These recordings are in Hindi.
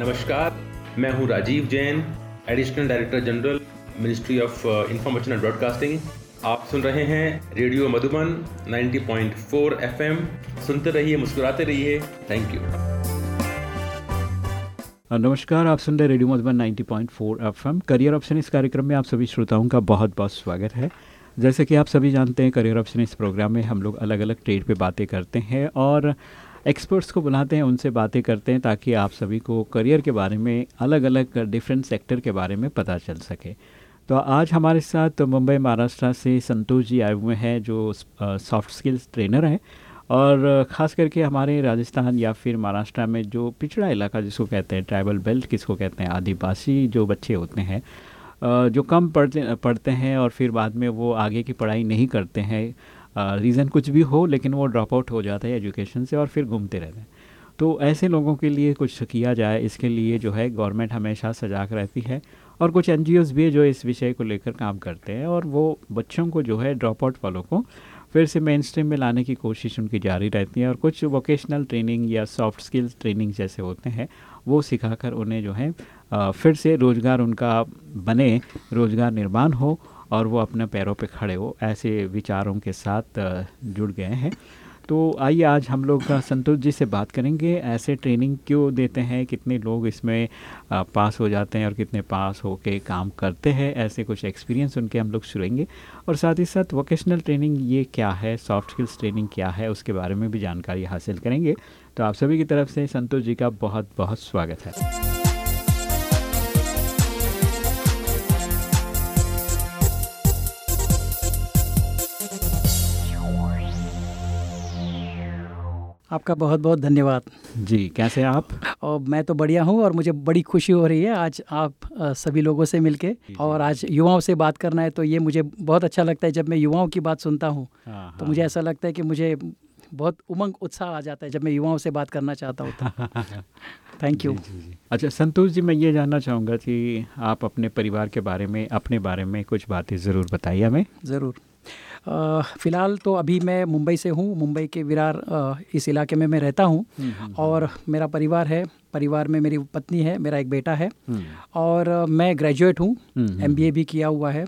नमस्कार, मैं हूँ Rajiv Jain additional director general ministry of information and broadcasting आप सुन रहे हैं रेडियो मधुबन 90.4 एफएम। सुनते रहिए, मुस्कुराते रहिए। थैंक यू नमस्कार, आप सुन रहे radio Madhuban 90.4 FM. Career option इस कार्यक्रम में आप सभी श्रोताओं का बहुत बहुत स्वागत है। जैसे कि आप सभी जानते हैं, करियर ऑप्शन इस प्रोग्राम में हम लोग अलग अलग ट्रेड पे बातें करते हैं और एक्सपर्ट्स को बुलाते हैं, उनसे बातें करते हैं ताकि आप सभी को करियर के बारे में अलग अलग डिफरेंट सेक्टर के बारे में पता चल सके। तो आज हमारे साथ मुंबई महाराष्ट्र से संतोष जी आए हुए हैं, जो सॉफ्ट स्किल्स ट्रेनर हैं। और ख़ास करके हमारे राजस्थान या फिर महाराष्ट्र में जो पिछड़ा इलाका जिसको कहते हैं ट्राइबल बेल्ट किसको कहते हैं, आदिवासी जो बच्चे होते हैं जो कम पढ़ते पढ़ते हैं और फिर बाद में वो आगे की पढ़ाई नहीं करते हैं रीज़न कुछ भी हो, लेकिन वो ड्रॉप आउट हो जाता है एजुकेशन से और फिर घूमते रहते हैं। तो ऐसे लोगों के लिए कुछ किया जाए, इसके लिए जो है गवर्नमेंट हमेशा सजाग रहती है और कुछ एन भी है जो इस विषय को लेकर काम करते हैं और वो बच्चों को जो है ड्रॉप आउट वालों को फिर से मेन स्ट्रीम में लाने की कोशिश उनकी जारी रहती है और कुछ वोकेशनल ट्रेनिंग या सॉफ्ट स्किल्स ट्रेनिंग जैसे होते हैं, वो सिखाकर उन्हें जो है फिर से रोज़गार उनका बने, रोज़गार निर्माण हो और वो अपने पैरों पे खड़े हो, ऐसे विचारों के साथ जुड़ गए हैं। तो आइए आज हम लोग संतोष जी से बात करेंगे। ऐसे ट्रेनिंग क्यों देते हैं? कितने लोग इसमें पास हो जाते हैं और कितने पास हो के काम करते हैं? ऐसे कुछ एक्सपीरियंस उनके हम लोग सुनेंगे। और साथ ही साथ वोकेशनल ट्रेनिंग ये क्या है? सॉफ्ट स्किल्स ट्रेनिंग क्या है? उसके बारे में भी जानकारी हासिल करेंगे। तो आप सभी की तरफ़ से संतोष जी का बहुत बहुत स्वागत है। आपका बहुत बहुत धन्यवाद। जी कैसे हैं आप? और मैं तो बढ़िया हूँ और मुझे बड़ी खुशी हो रही है आज आप सभी लोगों से मिलके और आज युवाओं से बात करना है तो ये मुझे बहुत अच्छा लगता है जब मैं युवाओं की बात सुनता हूँ। हाँ, तो मुझे हाँ। ऐसा लगता है कि मुझे बहुत उमंग उत्साह आ जाता है जब मैं युवाओं से बात करना चाहता हूँ थैंक यू अच्छा संतोष जी मैं ये जानना चाहूँगा कि आप अपने परिवार के बारे में अपने बारे में कुछ बातें ज़रूर बताइए हमें। ज़रूर। फ़िलहाल तो अभी मैं मुंबई से हूँ मुंबई के विरार इस इलाके में मैं रहता हूँ। हम्म, हम्म, और हम्म। मेरा परिवार है परिवार में मेरी पत्नी है मेरा एक बेटा है। और मैं ग्रेजुएट हूँ एम भी किया हुआ है।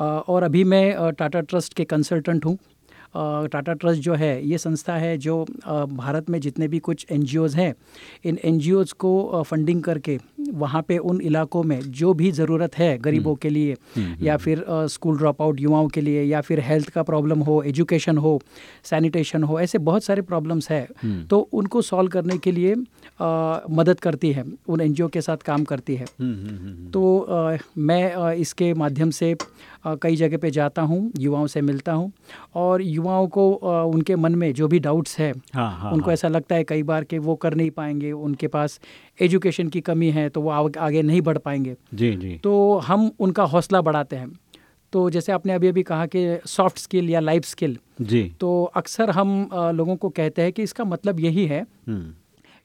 और अभी मैं टाटा ट्रस्ट के कंसल्टेंट हूँ। टाटा ट्रस्ट जो है ये संस्था है जो भारत में जितने भी कुछ एन हैं इन एन को फंडिंग करके वहाँ पे उन इलाकों में जो भी ज़रूरत है गरीबों के लिए हम्म, हम्म, या हम्म। फिर स्कूल ड्रॉप आउट युवाओं के लिए या फिर हेल्थ का प्रॉब्लम हो एजुकेशन हो सैनिटेशन हो ऐसे बहुत सारे प्रॉब्लम्स है। तो उनको सॉल्व करने के लिए आ, मदद करती है उन एनजीओ के साथ काम करती है। तो आ, मैं इसके माध्यम से कई जगह पे जाता हूँ युवाओं से मिलता हूँ और युवाओं को उनके मन में जो भी डाउट्स है हाँ, हाँ, उनको हाँ. ऐसा लगता है कई बार कि वो कर नहीं पाएँगे उनके पास एजुकेशन की कमी है तो वो आगे नहीं बढ़ पाएँगे जी जी तो हम उनका हौसला बढ़ाते हैं तो जैसे आपने अभी अभी कहा कि सॉफ्ट स्किल या लाइफ स्किल जी तो अक्सर हम लोगों को कहते हैं कि इसका मतलब यही है हम्म।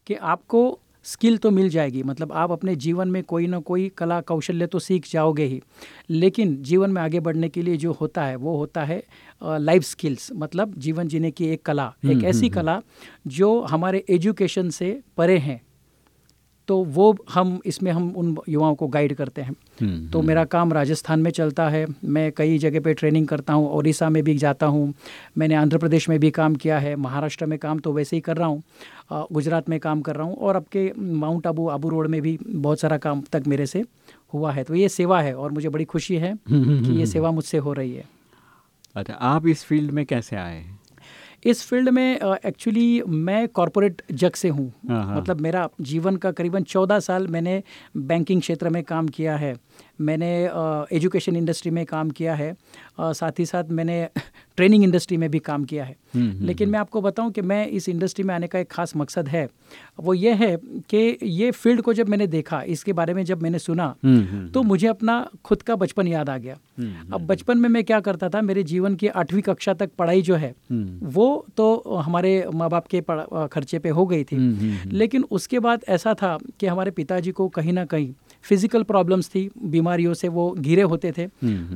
कि आपको स्किल तो मिल जाएगी। मतलब आप अपने जीवन में कोई ना कोई कला कौशल्य तो सीख जाओगे ही। लेकिन जीवन में आगे बढ़ने के लिए जो होता है वो होता है लाइफ स्किल्स मतलब जीवन जीने की एक कला। एक हम्म, ऐसी हम्म, हम्म। कला जो हमारे एजुकेशन से परे हैं। तो वो हम इसमें हम उन युवाओं को गाइड करते हैं। हम्म, तो हम्म। मेरा काम राजस्थान में चलता है। मैं कई जगह पे ट्रेनिंग करता हूँ उड़ीसा में भी जाता हूँ। मैंने आंध्र प्रदेश में भी काम किया है महाराष्ट्र में काम तो वैसे ही कर रहा हूँ। गुजरात में काम कर रहा हूँ और अब के माउंट आबू आबू रोड में भी बहुत सारा काम तक मेरे से हुआ है। तो ये सेवा है और मुझे बड़ी खुशी है हम्म, कि ये सेवा मुझसे हो रही है। अच्छा आप इस फ़ील्ड में कैसे आए? इस फ़ील्ड में एक्चुअली मैं कॉरपोरेट जग से हूँ हाँ, हाँ। मतलब मेरा जीवन का करीबन चौदह साल मैंने बैंकिंग क्षेत्र में काम किया है मैंने एजुकेशन इंडस्ट्री में काम किया है साथ ही साथ मैंने ट्रेनिंग इंडस्ट्री में भी काम किया है। हम्म, हम्म, लेकिन हम्म। मैं आपको बताऊँ कि मैं इस इंडस्ट्री में आने का एक खास मकसद है वो ये है कि ये फ़ील्ड को जब मैंने देखा इसके बारे में जब मैंने सुना तो मुझे अपना खुद का बचपन याद आ गया। अब बचपन में मैं क्या करता था मेरे जीवन की आठवीं कक्षा तक पढ़ाई जो है वो तो हमारे माँ बाप के खर्चे पे हो गई थी। लेकिन उसके बाद ऐसा था कि हमारे पिताजी को कहीं ना कहीं फ़िज़िकल प्रॉब्लम्स थी बीमारियों से वो घिरे होते थे।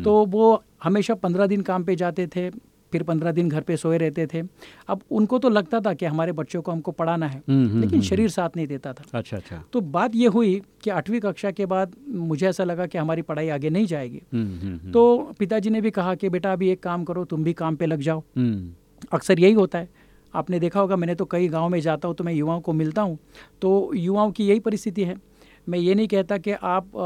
तो वो हमेशा पंद्रह दिन काम पे जाते थे फिर पंद्रह दिन घर पे सोए रहते थे। अब उनको तो लगता था कि हमारे बच्चों को हमको पढ़ाना है हम्म, हम्म, लेकिन हम्म, शरीर साथ नहीं देता था। अच्छा अच्छा। तो बात ये हुई कि आठवीं कक्षा के बाद मुझे ऐसा लगा कि हमारी पढ़ाई आगे नहीं जाएगी। हम्म, हम्म, हम्म, तो पिताजी ने भी कहा कि बेटा अभी एक काम करो तुम भी काम पे लग जाओ। हम्म, अक्सर यही होता है। आपने देखा होगा मैंने तो कई गाँव में जाता हूँ तो मैं युवाओं को मिलता हूँ। तो युवाओं की यही परिस्थिति है। मैं ये नहीं कहता कि आप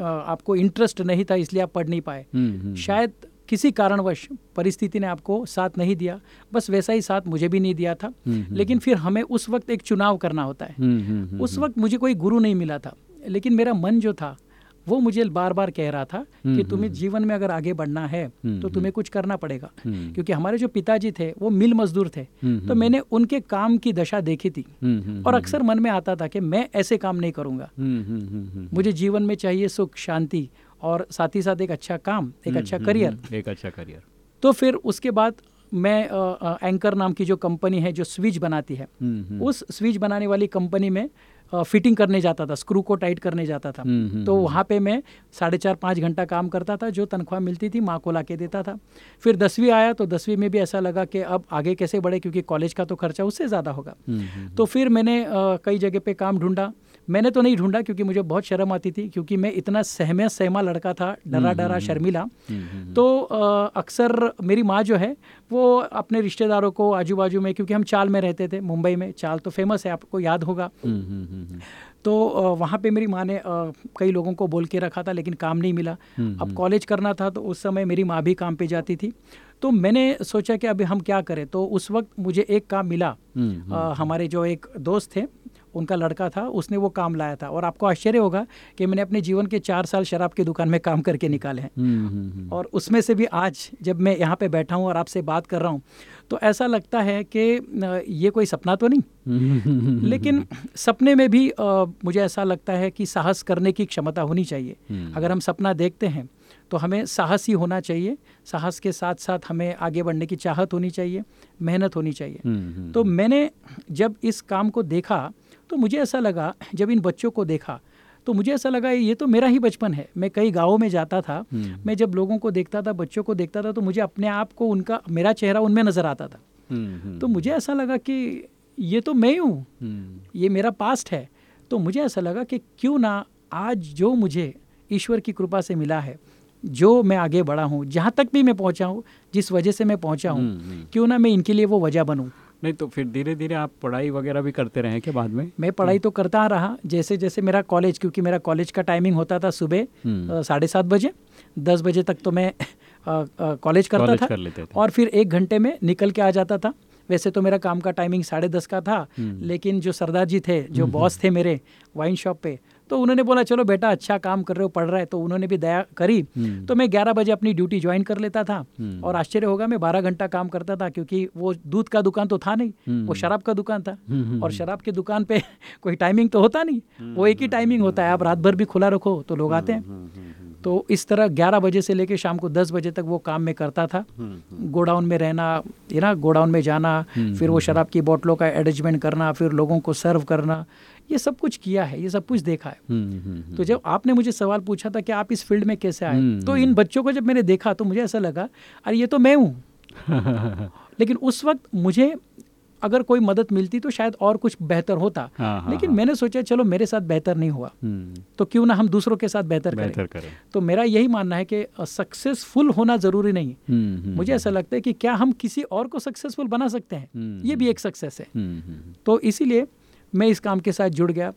आ, आपको इंटरेस्ट नहीं था इसलिए आप पढ़ नहीं पाए। हम्म, हम्म, शायद किसी कारणवश परिस्थिति ने आपको साथ नहीं दिया। बस वैसा ही साथ मुझे भी नहीं दिया था। हम्म, हम्म, लेकिन फिर हमें उस वक्त एक चुनाव करना होता है। हम्म, हम्म, हम्म, उस वक्त मुझे कोई गुरु नहीं मिला था। लेकिन मेरा मन जो था वो मुझे बार बार कह रहा था कि हम्म, तुम्हें जीवन में अगर आगे बढ़ना है हम्म, तो तुम्हें कुछ करना पड़ेगा। हम्म, क्योंकि हमारे जो पिताजी थे वो मिल मजदूर थे। हम्म, तो मैंने उनके काम की दशा देखी थी। हम्म, हम्म, और अक्सर मन में आता था कि मैं ऐसे काम नहीं करूँगा। हम्म, हम्म, हम्म, हम्म, मुझे जीवन में चाहिए सुख शांति और साथ ही साथ एक अच्छा काम एक हम्म, अच्छा हम्म, करियर। हम्म, एक अच्छा करियर। तो फिर उसके बाद मैं अ, अ, एंकर नाम की जो कंपनी है जो स्विच बनाती है हम्म, हम्म, उस स्विच बनाने वाली कंपनी में फिटिंग करने जाता था स्क्रू को टाइट करने जाता था। हम्म, हम्म, तो वहाँ पे मैं साढ़े चार पाँच घंटा काम करता था जो तनख्वाह मिलती थी माँ को ला के देता था। फिर दसवीं आया तो दसवीं में भी ऐसा लगा कि अब आगे कैसे बढ़े क्योंकि कॉलेज का तो खर्चा उससे ज़्यादा होगा। हम्म, हम्म, तो फिर मैंने कई जगह पर काम ढूंढा। मैंने तो नहीं ढूंढा क्योंकि मुझे बहुत शर्म आती थी क्योंकि मैं इतना सहमे सहमा लड़का था डरा डरा शर्मिला। तो अक्सर मेरी माँ जो है वो अपने रिश्तेदारों को आजू बाजू में क्योंकि हम चाल में रहते थे मुंबई में चाल तो फ़ेमस है आपको याद होगा। हम्म, हम्म, हम्म, तो वहाँ पे मेरी माँ ने कई लोगों को बोल के रखा था लेकिन काम नहीं मिला। अब कॉलेज करना था तो उस समय मेरी माँ भी काम पे जाती थी। तो मैंने सोचा कि अभी हम क्या करें? तो उस वक्त मुझे एक काम मिला। अ, हमारे जो एक दोस्त थे उनका लड़का था उसने वो काम लाया था। और आपको आश्चर्य होगा कि मैंने अपने जीवन के चार साल शराब की दुकान में काम करके निकाले हैं। हम्म, हम्म, हम्म, और उसमें से भी आज जब मैं यहाँ पे बैठा हूँ और आपसे बात कर रहा हूँ तो ऐसा लगता है कि ये कोई सपना तो नहीं? लेकिन सपने में भी अ, मुझे ऐसा लगता है कि साहस करने की क्षमता होनी चाहिए। अगर हम सपना देखते हैं तो हमें साहस ही होना चाहिए। साहस के साथ साथ हमें आगे बढ़ने की चाहत होनी चाहिए मेहनत होनी चाहिए। तो मैंने जब इस काम को देखा तो मुझे ऐसा लगा जब इन बच्चों को देखा तो मुझे ऐसा लगा ये तो मेरा ही बचपन है। मैं कई गाँवों में जाता था। हम्म, मैं जब लोगों को देखता था बच्चों को देखता था तो मुझे अपने आप को उनका मेरा चेहरा उनमें नज़र आता था। हम्म, हम्म, तो मुझे ऐसा लगा कि ये तो मैं ही हूँ। हम्म, ये मेरा पास्ट है। तो मुझे ऐसा लगा कि क्यों ना आज जो मुझे ईश्वर की कृपा से मिला है जो मैं आगे बढ़ा हूँ जहाँ तक भी मैं पहुँचा हूँ जिस वजह से मैं पहुँचा हूँ हम्म, हम्म। क्यों ना मैं इनके लिए वो वजह बनूँ। नहीं तो फिर धीरे धीरे आप पढ़ाई वगैरह भी करते रहे क्या बाद में? मैं पढ़ाई तो करता रहा जैसे जैसे मेरा कॉलेज क्योंकि मेरा कॉलेज का टाइमिंग होता था सुबह हम्म। साढ़े सात बजे दस बजे तक तो मैं कॉलेज करता था कर और फिर एक घंटे में निकल के आ जाता था। वैसे तो मेरा काम का टाइमिंग साढ़े दस का था हम्म। लेकिन जो सरदार जी थे जो बॉस थे मेरे वाइन शॉप पे तो उन्होंने बोला चलो बेटा अच्छा काम कर रहे हो पढ़ रहा है। तो उन्होंने भी दया करी। हम्म, तो मैं ग्यारह बजे अपनी ड्यूटी ज्वाइन कर लेता था हम्म। और आश्चर्य होगा मैं बारह घंटा काम करता था क्योंकि वो दूध का दुकान तो था नहीं हम्म। वो शराब का दुकान था। हम्म, हम्म, और शराब की दुकान पे कोई टाइमिंग तो होता नहीं वो एक ही टाइमिंग होता है आप रात भर भी खुला रखो तो लोग आते हैं। हम्म, हम्म, हम्म, तो इस तरह 11 बजे से लेकर शाम को 10 बजे तक वो काम में करता था। हम्म, गोडाउन में रहना ये ना गोडाउन में जाना हम्म, फिर वो शराब की बोतलों का एडजमेंट करना फिर लोगों को सर्व करना ये सब कुछ किया है ये सब कुछ देखा है। हम्म, हम्म, तो जब आपने मुझे सवाल पूछा था कि आप इस फ़ील्ड में कैसे आए हम्म, तो इन बच्चों को जब मैंने देखा तो मुझे ऐसा लगा अरे ये तो मैं हूँ। लेकिन उस वक्त मुझे अगर कोई मदद मिलती तो शायद और कुछ बेहतर होता। हाँ, हाँ, लेकिन हाँ। मैंने सोचा चलो मेरे साथ बेहतर नहीं हुआ। हम्म, तो क्यों ना हम दूसरों के साथ बेहतर करें? करें। तो मेरा यही मानना है कि सक्सेसफुल होना ज़रूरी नहीं। हम्म, हम्म, मुझे ऐसा लगता है कि क्या हम किसी और को सक्सेसफुल बना सकते हैं? ये भी एक सक्सेस है। तो इसीलिए मैं इस काम के साथ जुड़ गया।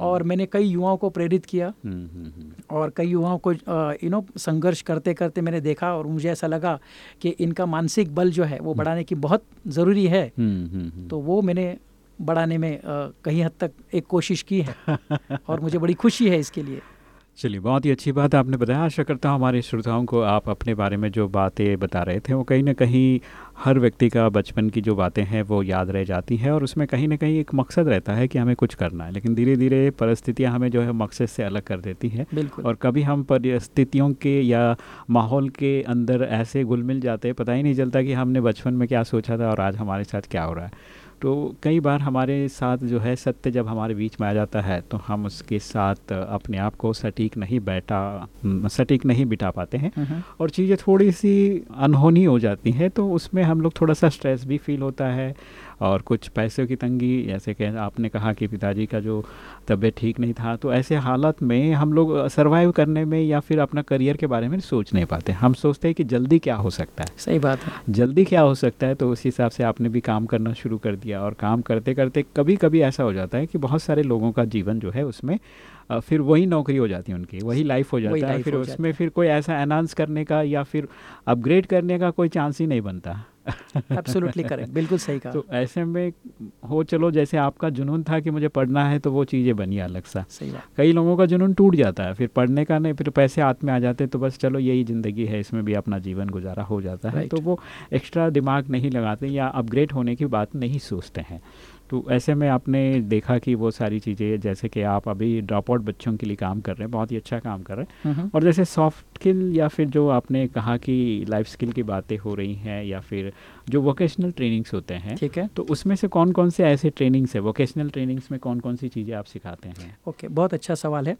और मैंने कई युवाओं को प्रेरित किया। हम्म, हम्म, हम्म, और कई युवाओं को यू नो संघर्ष करते करते मैंने देखा और मुझे ऐसा लगा कि इनका मानसिक बल जो है वो बढ़ाने की बहुत ज़रूरी है। हम्म, हम्म, हम्म। तो वो मैंने बढ़ाने में कहीं हद तक एक कोशिश की है और मुझे बड़ी खुशी है इसके लिए। चलिए बहुत ही अच्छी बात आपने बताया। आशा करता हूँ हमारे श्रोताओं को आप अपने बारे में जो बातें बता रहे थे वो कहीं ना कहीं हर व्यक्ति का बचपन की जो बातें हैं वो याद रह जाती हैं और उसमें कहीं ना कहीं एक मकसद रहता है कि हमें कुछ करना है। लेकिन धीरे धीरे परिस्थितियाँ हमें जो है मकसद से अलग कर देती हैं और कभी हम परिस्थितियों के या माहौल के अंदर ऐसे घुल मिल जाते हैं पता ही नहीं चलता कि हमने बचपन में क्या सोचा था और आज हमारे साथ क्या हो रहा है। तो कई बार हमारे साथ जो है सत्य जब हमारे बीच में आ जाता है तो हम उसके साथ अपने आप को सटीक नहीं बैठा सटीक नहीं बिठा पाते हैं। और चीज़ें थोड़ी सी अनहोनी हो जाती हैं तो उसमें हम लोग थोड़ा सा स्ट्रेस भी फील होता है और कुछ पैसों की तंगी जैसे कि आपने कहा कि पिताजी का जो तबीयत ठीक नहीं था तो ऐसे हालत में हम लोग सर्वाइव करने में या फिर अपना करियर के बारे में सोच नहीं पाते। हम सोचते हैं कि जल्दी क्या हो सकता है। सही बात है। जल्दी क्या हो सकता है तो उस हिसाब से आपने भी काम करना शुरू कर दिया और काम करते करते कभी कभी ऐसा हो जाता है कि बहुत सारे लोगों का जीवन जो है उसमें फिर वही नौकरी हो जाती है उनकी वही लाइफ हो जाता है फिर उसमें फिर कोई ऐसा एनाउंस करने का या फिर अपग्रेड करने का कोई चांस ही नहीं बनता। एब्सोल्युटली करेक्ट बिल्कुल सही कहा। तो ऐसे में हो चलो जैसे आपका जुनून था कि मुझे पढ़ना है तो वो चीज़ें बनी अलग सा। सही बात। कई लोगों का जुनून टूट जाता है फिर पढ़ने का नहीं फिर पैसे हाथ में आ जाते तो बस चलो यही ज़िंदगी है इसमें भी अपना जीवन गुजारा हो जाता है। तो वो एक्स्ट्रा दिमाग नहीं लगाते या अपग्रेड होने की बात नहीं सोचते हैं। तो ऐसे में आपने देखा कि वो सारी चीज़ें जैसे कि आप अभी ड्रॉप आउट बच्चों के लिए काम कर रहे हैं बहुत ही अच्छा काम कर रहे हैं। और जैसे सॉफ्ट स्किल या फिर जो आपने कहा कि लाइफ स्किल की बातें हो रही हैं या फिर जो वोकेशनल ट्रेनिंग्स होते हैं ठीक है। तो उसमें से कौन कौन से ऐसे ट्रेनिंग्स है? वोकेशनल ट्रेनिंग्स में कौन कौन सी चीज़ें आप सिखाते हैं? ओके okay, बहुत अच्छा सवाल है।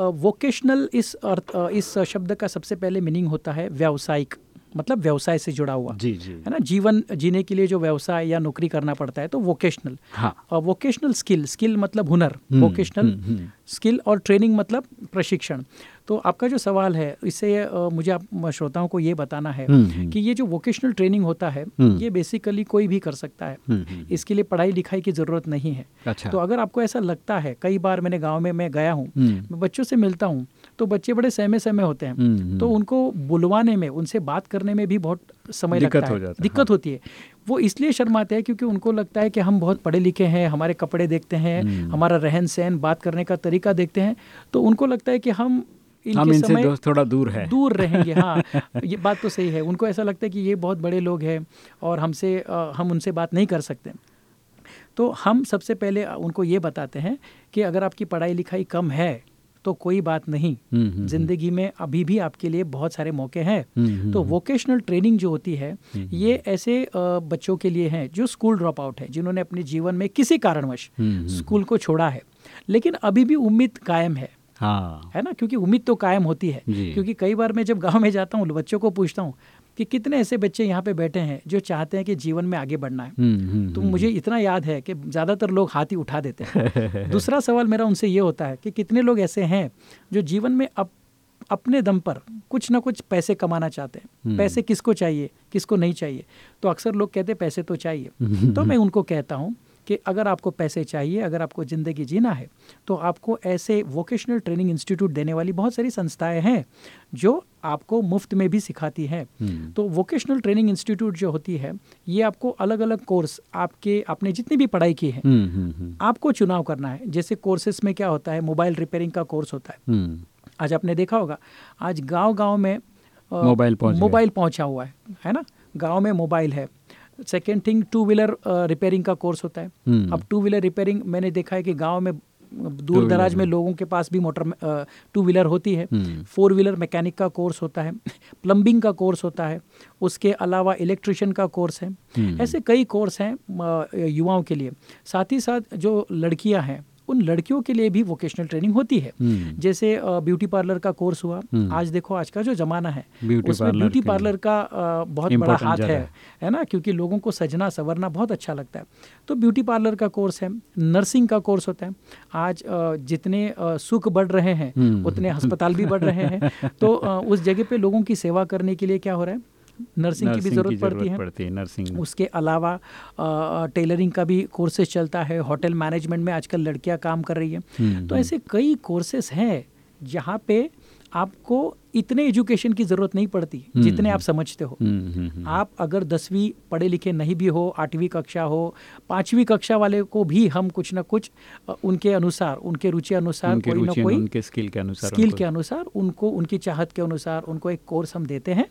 वोकेशनल इस अर्थ इस शब्द का सबसे पहले मीनिंग होता है व्यावसायिक। मतलब व्यवसाय से जुड़ा हुआ। जी जी। है ना? जीवन जीने के लिए जो व्यवसाय या नौकरी करना पड़ता है तो वोकेशनल हाँ। वोकेशनल स्किल स्किल मतलब हुनर। वोकेशनल स्किल और ट्रेनिंग मतलब प्रशिक्षण। तो आपका जो सवाल है इससे मुझे आप श्रोताओं को ये बताना है हम्म, हम्म। कि ये जो वोकेशनल ट्रेनिंग होता है हम्म। ये बेसिकली कोई भी कर सकता है। इसके लिए पढ़ाई लिखाई की ज़रूरत नहीं है। अच्छा। तो अगर आपको ऐसा लगता है कई बार मैंने गाँव में मैं गया हूँ मैं बच्चों से मिलता हूँ तो बच्चे बड़े सहमे सहमे होते हैं। तो उनको बुलवाने में उनसे बात करने में भी बहुत समय लगता है दिक्कत हाँ। होती है। वो इसलिए शर्माते हैं क्योंकि उनको लगता है कि हम बहुत पढ़े लिखे हैं हमारे कपड़े देखते हैं हमारा रहन सहन बात करने का तरीका देखते हैं। तो उनको लगता है कि हम हम इनसे समय थोड़ा दूर है। दूर रहेंगे हाँ। ये बात तो सही है। उनको ऐसा लगता है कि ये बहुत बड़े लोग हैं और हमसे हम उनसे बात नहीं कर सकते। तो हम सबसे पहले उनको ये बताते हैं कि अगर आपकी पढ़ाई लिखाई कम है तो कोई बात नहीं। हम्म, हम्म, हम्म। ज़िंदगी में अभी भी आपके लिए बहुत सारे मौके हैं। तो वोकेशनल ट्रेनिंग जो होती है ये ऐसे बच्चों के लिए है जो स्कूल ड्रॉप आउट है जिन्होंने अपने जीवन में किसी कारणवश स्कूल को छोड़ा है। लेकिन अभी भी उम्मीद कायम है। हाँ। है ना? क्योंकि उम्मीद तो कायम होती है। क्योंकि कई बार मैं जब गाँव में जाता हूँ बच्चों को पूछता हूँ कि कितने ऐसे बच्चे यहाँ पे बैठे हैं जो चाहते हैं कि जीवन में आगे बढ़ना है। हुँ, हम्म, तो हम्म, मुझे इतना याद है कि ज़्यादातर लोग हाथ ही उठा देते हैं। दूसरा सवाल मेरा उनसे ये होता है कि कितने लोग ऐसे हैं जो जीवन में अब अपने दम पर कुछ ना कुछ पैसे कमाना चाहते हैं। पैसे किसको चाहिए किसको नहीं चाहिए? तो अक्सर लोग कहते हैं पैसे तो चाहिए। तो मैं उनको कहता हूँ कि अगर आपको पैसे चाहिए अगर आपको ज़िंदगी जीना है तो आपको ऐसे वोकेशनल ट्रेनिंग इंस्टीट्यूट देने वाली बहुत सारी संस्थाएँ हैं जो आपको मुफ़्त में भी सिखाती है। हम्म। तो वोकेशनल ट्रेनिंग इंस्टीट्यूट जो होती है ये आपको अलग अलग कोर्स आपके आपने जितनी भी पढ़ाई की है हम्म, हम्म, आपको चुनाव करना है। जैसे कोर्सेस में क्या होता है मोबाइल रिपेयरिंग का कोर्स होता है। आज आपने देखा होगा आज गाँव गाँव में मोबाइल मोबाइल पहुँचा हुआ है है ना? गाँव में मोबाइल है। Second thing two wheeler repairing का कोर्स होता है। hmm. अब टू व्हीलर रिपेयरिंग मैंने देखा है कि गाँव में दूर दराज में लोगों के पास भी मोटर टू व्हीलर होती है। फोर व्हीलर मैकेनिक का कोर्स होता है। प्लम्बिंग का कोर्स होता है। उसके अलावा इलेक्ट्रिशियन का कोर्स है। हम्म। ऐसे कई कोर्स हैं युवाओं के लिए। साथ ही साथ जो लड़कियाँ हैं उन लड़कियों के लिए भी वोकेशनल ट्रेनिंग होती है। हम्म। जैसे ब्यूटी पार्लर का कोर्स हुआ। हम्म। आज देखो आज का जो जमाना है उसमें ब्यूटी पार्लर का बहुत बड़ा हाथ है है ना? क्योंकि लोगों को सजना संवरना बहुत अच्छा लगता है। तो ब्यूटी पार्लर का कोर्स है नर्सिंग का कोर्स होता है। आज जितने सुख बढ़ रहे हैं हम्म। उतने अस्पताल भी बढ़ रहे हैं। तो उस जगह पे लोगों की सेवा करने के लिए क्या हो रहा है? नर्सिंग की भी ज़रूरत पड़ती है। पड़ती है नर्सिंग उसके अलावा टेलरिंग का भी कोर्सेज चलता है होटल मैनेजमेंट में आजकल लड़कियाँ काम कर रही हैं। हम्म, तो हम्म। ऐसे कई कोर्सेस हैं जहाँ पे आपको इतने एजुकेशन की ज़रूरत नहीं पड़ती हम्म, जितने आप समझते हो। आप अगर दसवीं पढ़े लिखे नहीं भी हो आठवीं कक्षा हो पांचवी कक्षा वाले को भी हम कुछ ना कुछ उनके अनुसार उनके रुचि अनुसार कोई ना कोई उनके स्किल के अनुसार स्किल के अनुसार उनको उनकी चाहत के अनुसार उनको एक कोर्स हम देते हैं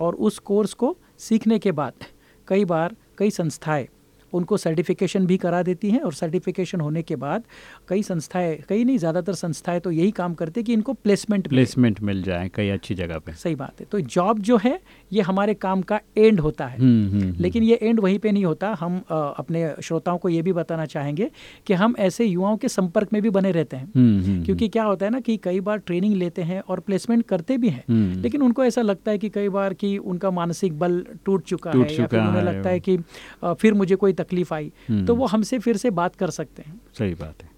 और उस कोर्स को सीखने के बाद कई बार कई संस्थाएँ उनको सर्टिफिकेशन भी करा देती हैं और सर्टिफिकेशन होने के बाद कई संस्थाएँ कई नहीं ज़्यादातर संस्थाएँ तो यही काम करते हैं कि इनको प्लेसमेंट प्लेसमेंट मिल जाए कई अच्छी जगह पे। सही बात है। तो जॉब जो है ये हमारे काम का एंड होता है। हम्म, हम्म, हम्म। लेकिन ये एंड वहीं पे नहीं होता। हम आ, अपने श्रोताओं को ये भी बताना चाहेंगे कि हम ऐसे युवाओं के संपर्क में भी बने रहते हैं। क्योंकि क्या होता है ना कि कई बार ट्रेनिंग लेते हैं और प्लेसमेंट करते भी हैं। लेकिन उनको ऐसा लगता है कि कई बार कि उनका मानसिक बल टूट चुका है या फिर उन्हें लगता है कि फिर मुझे कोई तकलीफ़ आई तो वो हमसे फिर से बात कर सकते हैं। सही बात है।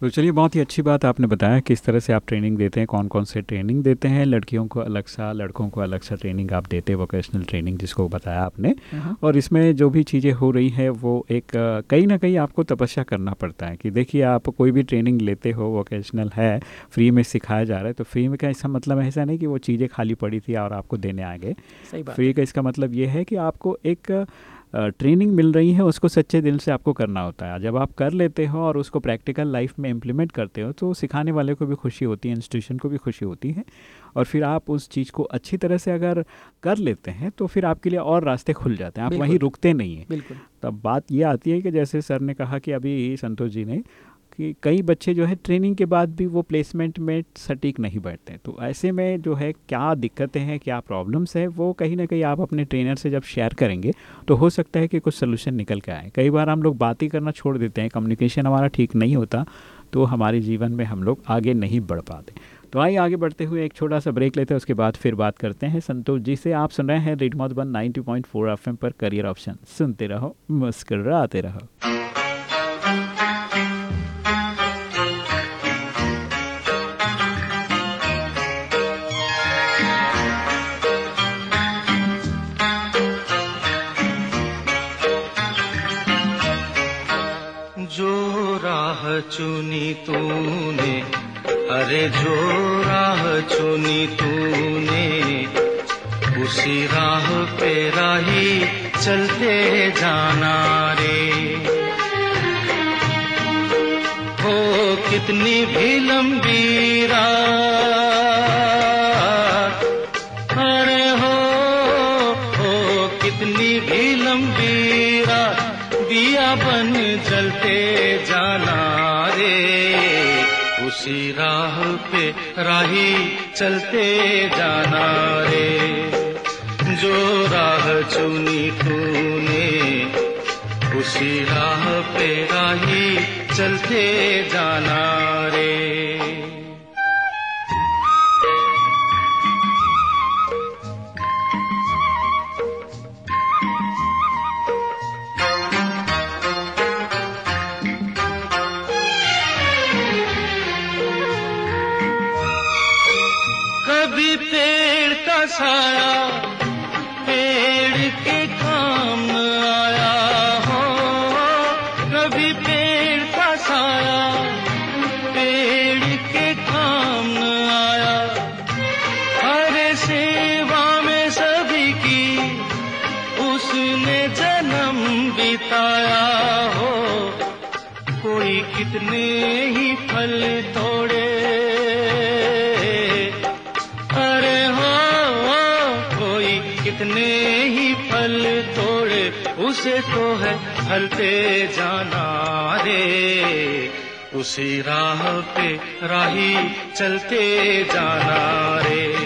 तो चलिए बहुत ही अच्छी बात आपने बताया किस तरह से आप ट्रेनिंग देते हैं कौन कौन से ट्रेनिंग देते हैं लड़कियों को अलग सा लड़कों को अलग सा ट्रेनिंग आप देते हैं वोकेशनल ट्रेनिंग जिसको बताया आपने। हाँ। और इसमें जो भी चीज़ें हो रही हैं वो एक कहीं ना कहीं आपको तपस्या करना पड़ता है कि देखिए आप कोई भी ट्रेनिंग लेते हो वोकेशनल है फ्री में सिखाया जा रहा है तो फ्री में का इसका मतलब ऐसा नहीं कि वो चीज़ें खाली पड़ी थी और आपको देने आ गए। फ्री का इसका मतलब ये है कि आपको एक ट्रेनिंग मिल रही है उसको सच्चे दिल से आपको करना होता है। जब आप कर लेते हो और उसको प्रैक्टिकल लाइफ में इम्प्लीमेंट करते हो तो सिखाने वाले को भी खुशी होती है इंस्टीट्यूशन को भी खुशी होती है। और फिर आप उस चीज़ को अच्छी तरह से अगर कर लेते हैं तो फिर आपके लिए और रास्ते खुल जाते हैं। आप वहीं रुकते नहीं हैं। बिल्कुल। तब बात ये आती है कि जैसे सर ने कहा कि अभी संतोष जी ने कि कई बच्चे जो है ट्रेनिंग के बाद भी वो प्लेसमेंट में सटीक नहीं बैठते तो ऐसे में जो है क्या दिक्कतें हैं, क्या प्रॉब्लम्स हैं, वो कहीं ना कहीं आप अपने ट्रेनर से जब शेयर करेंगे तो हो सकता है कि कुछ सोल्यूशन निकल के आए। कई बार हम लोग बात ही करना छोड़ देते हैं कम्युनिकेशन हमारा ठीक नहीं होता तो हमारे जीवन में हम लोग आगे नहीं बढ़ पाते। तो आइए आगे बढ़ते हुए एक छोटा सा ब्रेक लेते हैं, उसके बाद फिर बात करते हैं। संतोष जी से आप सुन रहे हैं रेड मधुबन 90.4 एफएम पर करियर ऑप्शन सुनते रहो, मुस्कराते रहो। चुनी तूने, अरे जो राह चुनी तूने। उसी राह पे राही चलते जाना रे। हो कितनी भी लंबी रात चलते जाना रे। जो राह चुनी तूने उसी राह कितने ही फल तोड़े। अरे हा, कोई कितने ही फल तोड़े, उसे तो है फलते जाना रे उसी राह पे राही चलते जाना रे।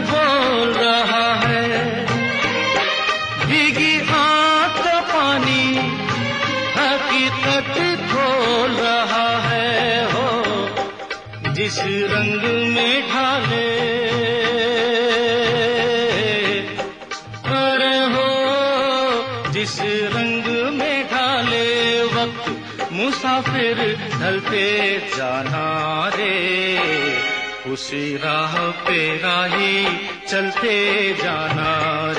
जाना रे उसी राह पे राही चलते जाना।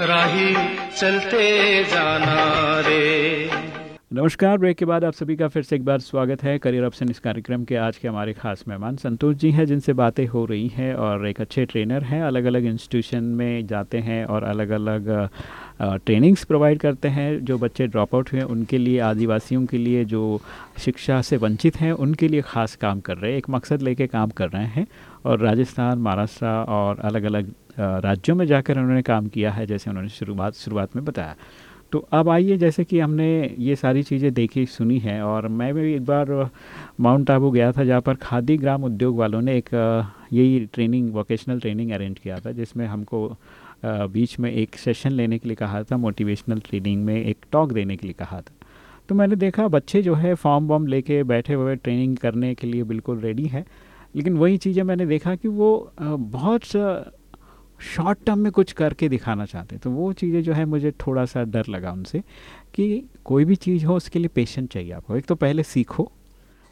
राही चलते जाना रे। नमस्कार, ब्रेक के बाद आप सभी का फिर से एक बार स्वागत है करियर ऑप्शन इस कार्यक्रम के आज के हमारे खास मेहमान संतोष जी हैं, जिनसे बातें हो रही हैं और एक अच्छे ट्रेनर हैं अलग अलग इंस्टीट्यूशन में जाते हैं और अलग अलग ट्रेनिंग्स प्रोवाइड करते हैं। जो बच्चे ड्रॉप आउट हुए उनके लिए, आदिवासियों के लिए जो शिक्षा से वंचित हैं, उनके लिए ख़ास काम कर रहे हैं, एक मकसद लेके काम कर रहे हैं। और राजस्थान, महाराष्ट्र और अलग अलग राज्यों में जाकर उन्होंने काम किया है, जैसे उन्होंने शुरुआत शुरुआत में बताया। तो अब आइए, जैसे कि हमने ये सारी चीज़ें देखी, सुनी हैं, और मैं भी एक बार माउंट आबू गया था, जहाँ पर खादी ग्राम उद्योग वालों ने एक यही ट्रेनिंग, वोकेशनल ट्रेनिंग अरेंज किया था, जिसमें हमको बीच में एक सेशन लेने के लिए कहा था, मोटिवेशनल ट्रेनिंग में एक टॉक देने के लिए कहा था। तो मैंने देखा, बच्चे जो है, फॉर्म वॉर्म लेके बैठे हुए ट्रेनिंग करने के लिए बिल्कुल रेडी है लेकिन वही चीज़ें मैंने देखा कि वो बहुत शॉर्ट टर्म में कुछ करके दिखाना चाहते तो वो चीज़ें जो है मुझे थोड़ा सा डर लगा उनसे कि कोई भी चीज़ हो, उसके लिए पेशेंट चाहिए आपको। एक तो पहले सीखो,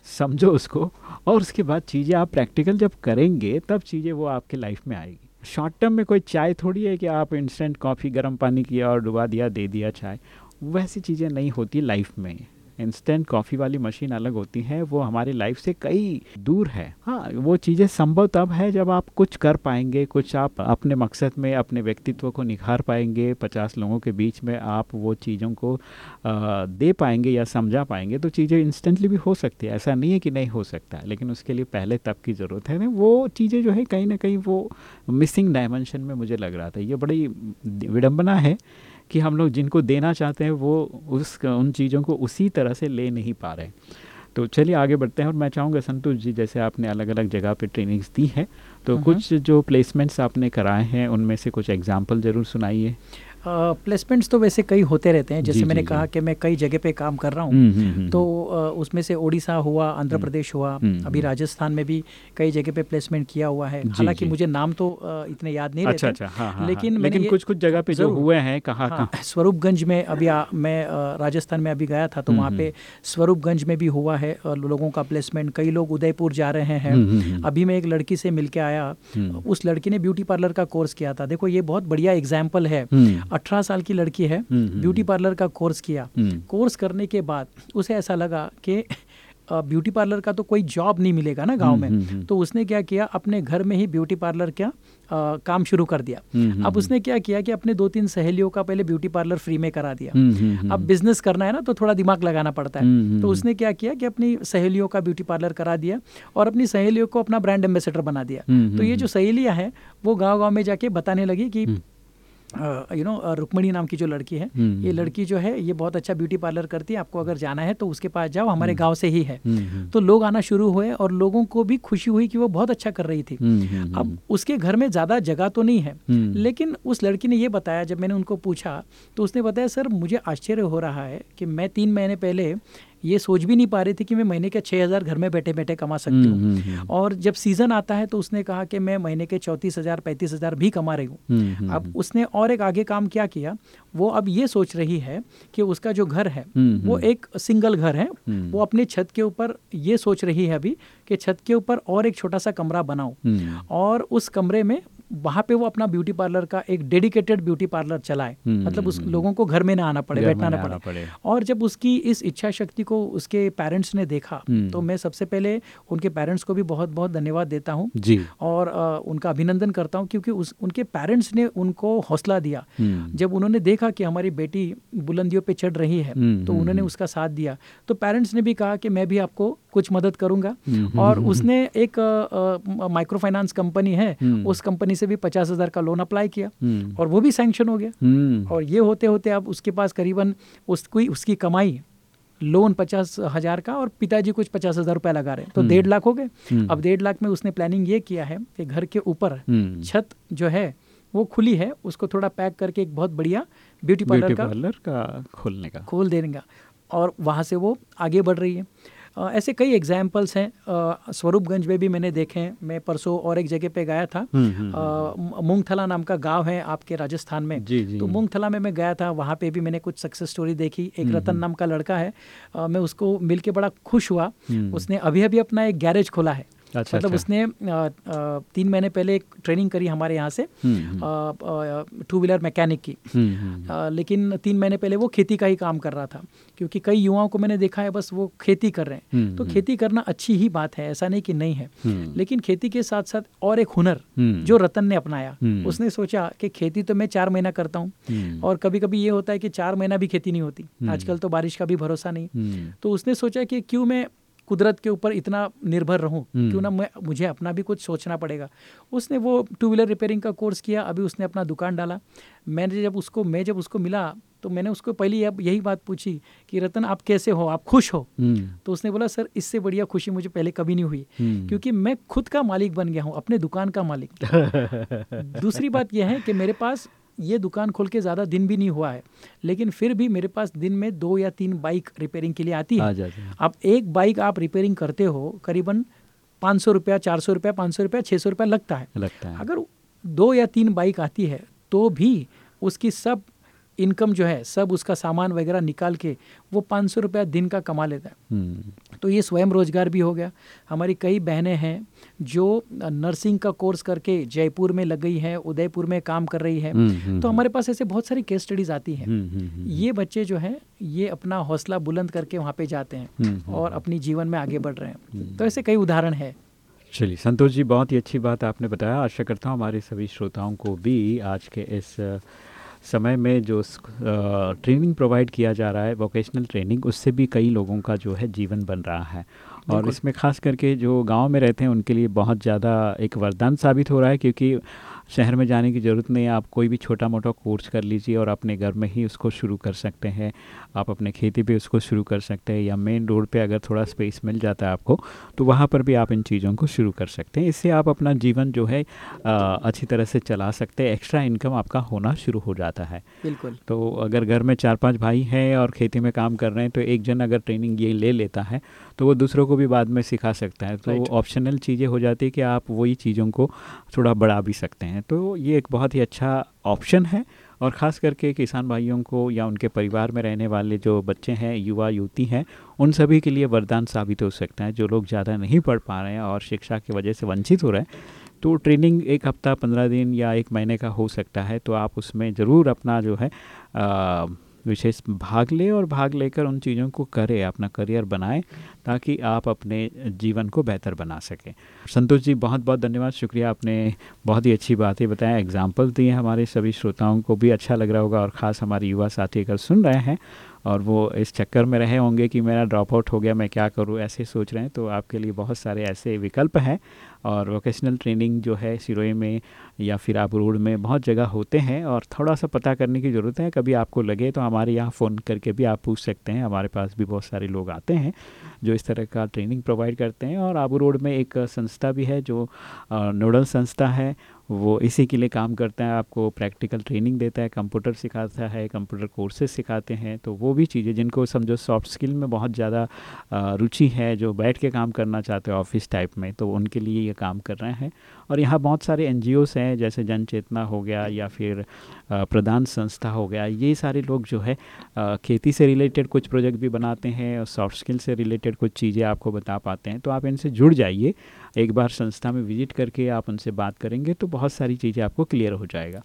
समझो उसको और उसके बाद चीज़ें आप प्रैक्टिकल जब करेंगे, तब चीज़ें वो आपके लाइफ में आएगी। शॉर्ट टर्म में कोई चाय थोड़ी है कि आप इंस्टेंट कॉफ़ी गर्म पानी किया और डुबा दिया, दे दिया चाय, वैसी चीज़ें नहीं होती लाइफ में। इंस्टेंट कॉफ़ी वाली मशीन अलग होती है वो हमारी लाइफ से कई दूर है। हाँ वो चीज़ें संभव तब है जब आप कुछ कर पाएँगे कुछ आप अपने मकसद में अपने व्यक्तित्व को निखार पाएँगे पचास लोगों के बीच में आप वो चीज़ों को आ, दे पाएँगे या समझा पाएँगे तो चीज़ें इंस्टेंटली भी हो सकती है। ऐसा नहीं है कि नहीं हो सकता लेकिन उसके लिए पहले तब की ज़रूरत है। वो चीज़ें जो है कहीं ना कहीं वो मिसिंग डायमेंशन में मुझे लग रहा था। ये बड़ी विडम्बना है कि हम लोग जिनको देना चाहते हैं वो उस उन चीज़ों को उसी तरह से ले नहीं पा रहे तो चलिए आगे बढ़ते हैं और मैं चाहूँगा संतोष जी जैसे आपने अलग अलग जगह पे ट्रेनिंग्स दी हैं तो कुछ जो प्लेसमेंट्स आपने कराए हैं उनमें से कुछ एग्ज़ाम्पल ज़रूर सुनाइए। प्लेसमेंट्स तो वैसे कई होते रहते हैं जैसे जी, मैंने जी, कहा कि मैं कई जगह पे काम कर रहा हूँ। हम्म, हम्म, हम्म, तो उसमें से ओडिशा हुआ आंध्र प्रदेश हुआ अभी राजस्थान में भी कई जगह पे प्लेसमेंट किया हुआ है। हालाँकि मुझे नाम तो इतने याद नहीं अच्छा, रहते अच्छा, हाँ, हाँ, हाँ, लेकिन लेकिन कुछ कुछ जगह पे जो हुए हैं कहा हाँ, स्वरूपगंज में अभी मैं राजस्थान में अभी गया था तो वहाँ पे स्वरूपगंज में भी हुआ है लोगों का प्लेसमेंट कई लोग उदयपुर जा रहे हैं। अभी मैं एक लड़की से मिल आया। उस लड़की ने ब्यूटी पार्लर का कोर्स किया था। देखो ये बहुत बढ़िया एग्ज़ाम्पल है। अठारह साल की लड़की है हम्म, हम्म, ब्यूटी पार्लर हम्म। का कोर्स किया। कोर्स करने के बाद उसे ऐसा लगा कि ब्यूटी पार्लर का तो कोई जॉब नहीं मिलेगा ना गाँव में। तो उसने क्या किया अपने घर में ही ब्यूटी पार्लर क्या आ, काम शुरू कर दिया। अब उसने क्या किया कि अपने दो तीन सहेलियों का पहले ब्यूटी पार्लर फ्री में करा दिया। अब बिज़नेस करना है ना तो थोड़ा दिमाग लगाना पड़ता है। तो उसने क्या किया कि अपनी सहेलियों का ब्यूटी पार्लर करा दिया और अपनी सहेलियों को अपना ब्रांड एम्बेसडर बना दिया। तो ये जो सहेलियाँ हैं वो गाँव गाँव में जाके बताने लगी कि यू नो रुक्मणी नाम की जो लड़की है हम्म, ये हम्म, लड़की जो है ये बहुत अच्छा ब्यूटी पार्लर करती है आपको अगर जाना है तो उसके पास जाओ हमारे हम्म। गाँव से ही है। तो लोग आना शुरू हुए और लोगों को भी खुशी हुई कि वो बहुत अच्छा कर रही थी। अब उसके घर में ज़्यादा जगह तो नहीं है लेकिन उस लड़की ने ये बताया जब मैंने उनको पूछा तो उसने बताया सर मुझे आश्चर्य हो रहा है कि मैं तीन महीने पहले ये सोच भी नहीं पा रही थी कि मैं महीने के छः हज़ार घर में बैठे बैठे कमा सकती हूँ। हम्म, हम्म, हम्म। और जब सीज़न आता है तो उसने कहा कि मैं महीने के चौंतीस हज़ार पैंतीस हज़ार भी कमा रही हूँ। अब उसने और एक आगे काम क्या किया? वो अब ये सोच रही है कि उसका जो घर है वो एक सिंगल घर है। वो अपने छत के ऊपर ये सोच रही है अभी कि छत के ऊपर और एक छोटा सा कमरा बनाऊँ। और उस कमरे में वहाँ पे वो अपना ब्यूटी पार्लर का एक डेडिकेटेड ब्यूटी पार्लर चलाए। हम्म, मतलब उस हम्म, लोगों को घर में ना आना पड़े बैठना ना पड़े। पड़े। और जब उसकी इस इच्छा शक्ति को उसके पेरेंट्स ने देखा हम्म। तो मैं सबसे पहले उनके पेरेंट्स को भी बहुत बहुत धन्यवाद देता हूँ। और अ, उनका अभिनंदन करता हूँ क्योंकि उस उनके पेरेंट्स ने उनको हौसला दिया। जब उन्होंने देखा कि हमारी बेटी बुलंदियों पे चढ़ रही है तो उन्होंने। उसका साथ दिया। तो पेरेंट्स ने भी कहा कि मैं भी आपको कुछ मदद करूँगा। हम्म, और हम्म, उसने एक माइक्रो फाइनेंस कंपनी है हम्म। उस कंपनी से भी पचास हज़ार का लोन अप्लाई किया। हम्म, और वो भी सैंक्शन हो गया। हम्म, और ये होते होते अब उसके पास करीबन उसकी उसकी कमाई लोन पचास हज़ार का और पिताजी कुछ पचास हज़ार रुपया लगा रहे हैं। तो हम्म। डेढ़ लाख हो गए। हम्म। अब डेढ़ लाख में उसने प्लानिंग ये किया है कि घर के ऊपर हम्म। छत जो है वो खुली है। उसको थोड़ा पैक करके एक बहुत बढ़िया ब्यूटी पार्लर का का खोलने का। खोल देगा और वहाँ से वो आगे बढ़ रही है। ऐसे कई एग्जाम्पल्स हैं। स्वरूपगंज में भी मैंने देखे हैं। मैं परसों और एक जगह पे गया था। हम्म, हम्म, अ, म- मूंगथला नाम का गाँव है आपके राजस्थान में। जी, जी। तो मूंगथला में मैं गया था। वहाँ पे भी मैंने कुछ सक्सेस स्टोरी देखी। एक हम्म, रतन नाम का लड़का है। मैं उसको मिल के बड़ा खुश हुआ। हम्म। उसने अभी अभी अपना एक गैरेज खोला है। अच्छा, मतलब अच्छा। उसने तीन महीने पहले एक ट्रेनिंग करी हमारे यहाँ से हम्म, हम्म, टू व्हीलर मैकेनिक की हम्म, हम्म, अ, लेकिन तीन महीने पहले वो खेती का ही काम कर रहा था क्योंकि कई युवाओं को मैंने देखा है बस वो खेती कर रहे हैं हम्म, तो हम्म। खेती करना अच्छी ही बात है ऐसा नहीं कि नहीं है हम्म। लेकिन खेती के साथ साथ और एक हुनर हम्म। जो रतन ने अपनाया हम्म। उसने सोचा कि खेती तो मैं चार महीना करता हूँ हम्म। और कभी कभी ये होता है कि चार महीना भी खेती नहीं होती हम्म। आजकल तो बारिश का भी भरोसा नहीं हम्म, तो उसने सोचा कि क्यों मैं कुदरत के ऊपर इतना निर्भर रहूँ हम्म। क्यों ना मैं मुझे अपना भी कुछ सोचना पड़ेगा। उसने वो टू व्हीलर रिपेयरिंग का कोर्स किया अभी उसने अपना दुकान डाला। मैंने जब उसको मैं जब उसको मिला तो मैंने उसको पहली अब यही बात पूछी कि रतन आप कैसे हो? आप खुश हो? हम्म, तो उसने बोला सर इससे बढ़िया खुशी मुझे पहले कभी नहीं हुई हम्म। क्योंकि मैं खुद का मालिक बन गया हूँ अपने दुकान का मालिक। दूसरी बात यह है कि मेरे पास ये दुकान खोल के ज़्यादा दिन भी नहीं हुआ है। लेकिन फिर भी मेरे पास दिन में दो या तीन बाइक रिपेयरिंग के लिए आती है। अब एक बाइक आप रिपेयरिंग करते हो करीबन पाँच सौ रुपया चार सौ रुपया पाँच सौ रुपया छः सौ रुपया लगता है। लगता है। अगर दो या तीन बाइक आती है तो भी उसकी सब इनकम जो है सब उसका सामान वगैरह निकाल के वो पाँच सौ रुपया दिन का कमा लेता है। हम्म, तो ये स्वयं रोज़गार भी हो गया। हमारी कई बहनें हैं जो नर्सिंग का कोर्स करके जयपुर में लग गई हैं उदयपुर में काम कर रही है। हम्म, हम्म, तो हमारे पास ऐसे बहुत सारी केस स्टडीज़ आती हैं। ये बच्चे जो हैं ये अपना हौसला बुलंद करके वहाँ पे जाते हैं और अपनी जीवन में आगे बढ़ रहे हैं। तो ऐसे कई उदाहरण है। चलिए संतोष जी बहुत ही अच्छी बात आपने बताया। आशा करता हूँ हमारे सभी श्रोताओं को भी आज के इस समय में जो ट्रेनिंग प्रोवाइड किया जा रहा है वोकेशनल ट्रेनिंग उससे भी कई लोगों का जो है जीवन बन रहा है और। इसमें खास करके जो गाँव में रहते हैं उनके लिए बहुत ज़्यादा एक वरदान साबित हो रहा है क्योंकि शहर में जाने की ज़रूरत नहीं है आप कोई भी छोटा मोटा कोर्स कर लीजिए और अपने घर में ही उसको शुरू कर सकते हैं आप अपने खेती पे उसको शुरू कर सकते हैं या मेन रोड पे अगर थोड़ा स्पेस मिल जाता है आपको तो वहाँ पर भी आप इन चीज़ों को शुरू कर सकते हैं। इससे आप अपना जीवन जो है अ, अच्छी तरह से चला सकते हैं। एक्स्ट्रा इनकम आपका होना शुरू हो जाता है। बिल्कुल। तो अगर घर में चार पाँच भाई हैं और खेती में काम कर रहे हैं तो एक जन अगर ट्रेनिंग ये ले लेता है तो वो दूसरों को भी बाद में सिखा सकता है। तो. ऑप्शनल चीज़ें हो जाती है कि आप वही चीज़ों को थोड़ा बढ़ा भी सकते हैं। तो ये एक बहुत ही अच्छा ऑप्शन है। और ख़ास करके किसान भाइयों को या उनके परिवार में रहने वाले जो बच्चे हैं युवा युवती हैं उन सभी के लिए वरदान साबित हो सकता है। जो लोग ज़्यादा नहीं पढ़ पा रहे हैं और शिक्षा की वजह से वंचित हो रहे हैं तो ट्रेनिंग एक हफ़्ता पंद्रह दिन या एक महीने का हो सकता है। तो आप उसमें ज़रूर अपना जो है अ, विशेष भाग लें और भाग लेकर उन चीज़ों को करें, अपना करियर बनाएँ, ताकि आप अपने जीवन को बेहतर बना सकें। संतोष जी बहुत बहुत धन्यवाद, शुक्रिया, आपने बहुत ही अच्छी बातें बताया एग्ज़ाम्पल दिए हमारे सभी श्रोताओं को, भी अच्छा लग रहा होगा और ख़ास हमारे युवा साथी अगर सुन रहे हैं और वो इस चक्कर में रहे होंगे कि मेरा ड्रॉप आउट हो गया, मैं क्या करूँ, ऐसे सोच रहे हैं तो आपके लिए बहुत सारे ऐसे विकल्प हैं। और वोकेशनल ट्रेनिंग जो है सिरोई में या फिर आप रोड में बहुत जगह होते हैं और थोड़ा सा पता करने की ज़रूरत है। कभी आपको लगे तो हमारे यहाँ फ़ोन करके भी आप पूछ सकते हैं। हमारे पास भी बहुत सारे लोग आते हैं जो इस तरह का ट्रेनिंग प्रोवाइड करते हैं और आबू रोड में एक संस्था भी है जो नोडल संस्था है वो इसी के लिए काम करता है, आपको प्रैक्टिकल ट्रेनिंग देता है कंप्यूटर सिखाता है कंप्यूटर कोर्सेज सिखाते हैं तो वो भी चीज़ें जिनको समझो सॉफ्ट स्किल में बहुत ज़्यादा रुचि है, जो बैठ के काम करना चाहते हैं ऑफ़िस टाइप में तो उनके लिए ये काम कर रहे हैं। और यहाँ बहुत सारे एन हैं, जैसे जन चेतना हो गया या फिर प्रदान संस्था हो गया, ये सारे लोग जो है खेती से रिलेटेड कुछ प्रोजेक्ट भी बनाते हैं और सॉफ्ट स्किल से रिलेटेड कुछ चीज़ें आपको बता पाते हैं तो आप इनसे जुड़ जाइए। एक बार संस्था में विज़िट करके आप उनसे बात करेंगे तो बहुत सारी चीज़ें आपको क्लियर हो जाएगा।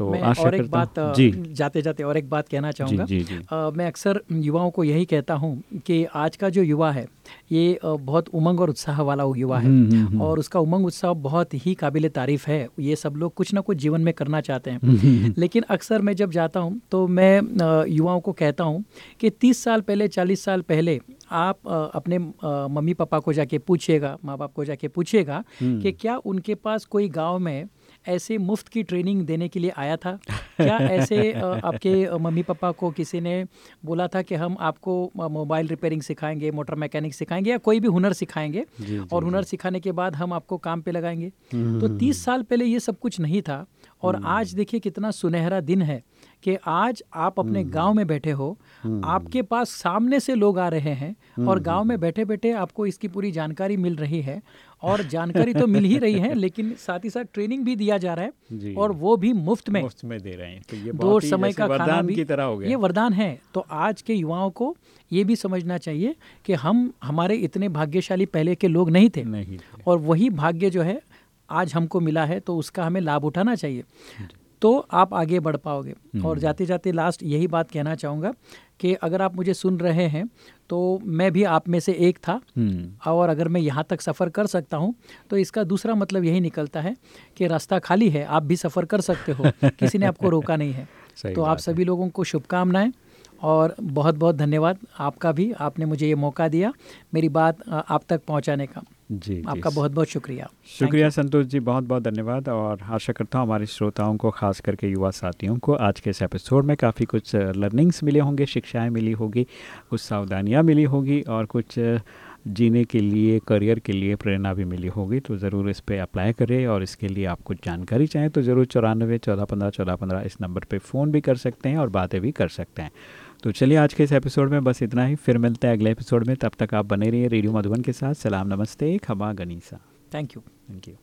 तो मैं और एक बात जी। जाते जाते और एक बात कहना चाहूँगा। जी, जी, जी. आ, मैं अक्सर युवाओं को यही कहता हूँ कि आज का जो युवा है ये बहुत उमंग और उत्साह वाला युवा है। हम्म, हम्म, हम्म। और उसका उमंग उत्साह बहुत ही काबिल तारीफ़ है। ये सब लोग कुछ ना कुछ जीवन में करना चाहते हैं। लेकिन अक्सर मैं जब जाता हूँ तो मैं युवाओं को कहता हूँ कि तीस साल पहले चालीस साल पहले आप अपने मम्मी पापा को जाके पूछिएगा माँ बाप को जाके पूछिएगा कि क्या उनके पास कोई गाँव में ऐसे मुफ़्त की ट्रेनिंग देने के लिए आया था क्या ऐसे आपके मम्मी पापा को किसी ने बोला था कि हम आपको मोबाइल रिपेयरिंग सिखाएँगे मोटर मैकेनिक सिखाएँगे या कोई भी हुनर सिखाएँगे जी, जी, और हुनर सिखाने के बाद हम आपको काम पे लगाएँगे तो तीस साल पहले ये सब कुछ नहीं था और हम्म। आज देखिए कितना सुनहरा दिन है कि आज आप अपने हम्म। गाँव में बैठे हो हम्म। आपके पास सामने से लोग आ रहे हैं और गाँव में बैठे बैठे आपको इसकी पूरी जानकारी मिल रही है और जानकारी तो मिल ही रही है लेकिन साथ ही साथ ट्रेनिंग भी दिया जा रहा है और वो भी मुफ़्त में। मुफ़्त में दे रहे हैं। तो ये दो समय का खाना भी की तरह हो गया। ये वरदान है। तो आज के युवाओं को ये भी समझना चाहिए कि हम हमारे इतने भाग्यशाली पहले के लोग नहीं थे। नहीं और वही भाग्य जो है आज हमको मिला है तो उसका हमें लाभ उठाना चाहिए। तो आप आगे बढ़ पाओगे। और हम्म। जाते जाते लास्ट यही बात कहना चाहूँगा कि अगर आप मुझे सुन रहे हैं तो मैं भी आप में से एक था। हम्म। और अगर मैं यहाँ तक सफ़र कर सकता हूँ तो इसका दूसरा मतलब यही निकलता है कि रास्ता खाली है आप भी सफ़र कर सकते हो। किसी ने आपको रोका नहीं है। तो आप सभी लोगों को शुभकामनाएँ और बहुत बहुत धन्यवाद। आपका भी आपने मुझे ये मौका दिया। मेरी बात आप तक पहुँचाने का। जी आपका बहुत बहुत शुक्रिया शुक्रिया संतोष जी बहुत बहुत धन्यवाद और आशा करता हूँ हमारे श्रोताओं को खास करके युवा साथियों को आज के इस एपिसोड में काफ़ी कुछ लर्निंग्स मिले होंगे शिक्षाएँ मिली होगी कुछ सावधानियाँ मिली होगी और कुछ जीने के लिए करियर के लिए प्रेरणा भी मिली होगी। तो ज़रूर इस पर अप्लाई करें और इसके लिए आप कुछ जानकारी चाहें तो ज़रूर चौरानवे चौदह पंद्रह चौदह पंद्रह इस नंबर पर फ़ोन भी कर सकते हैं और बातें भी कर सकते हैं। तो चलिए आज के इस एपिसोड में बस इतना ही। फिर मिलते हैं अगले एपिसोड में। तब तक आप बने रहिए रेडियो मधुबन के साथ। सलाम नमस्ते खबा गनीसा। Thank you thank you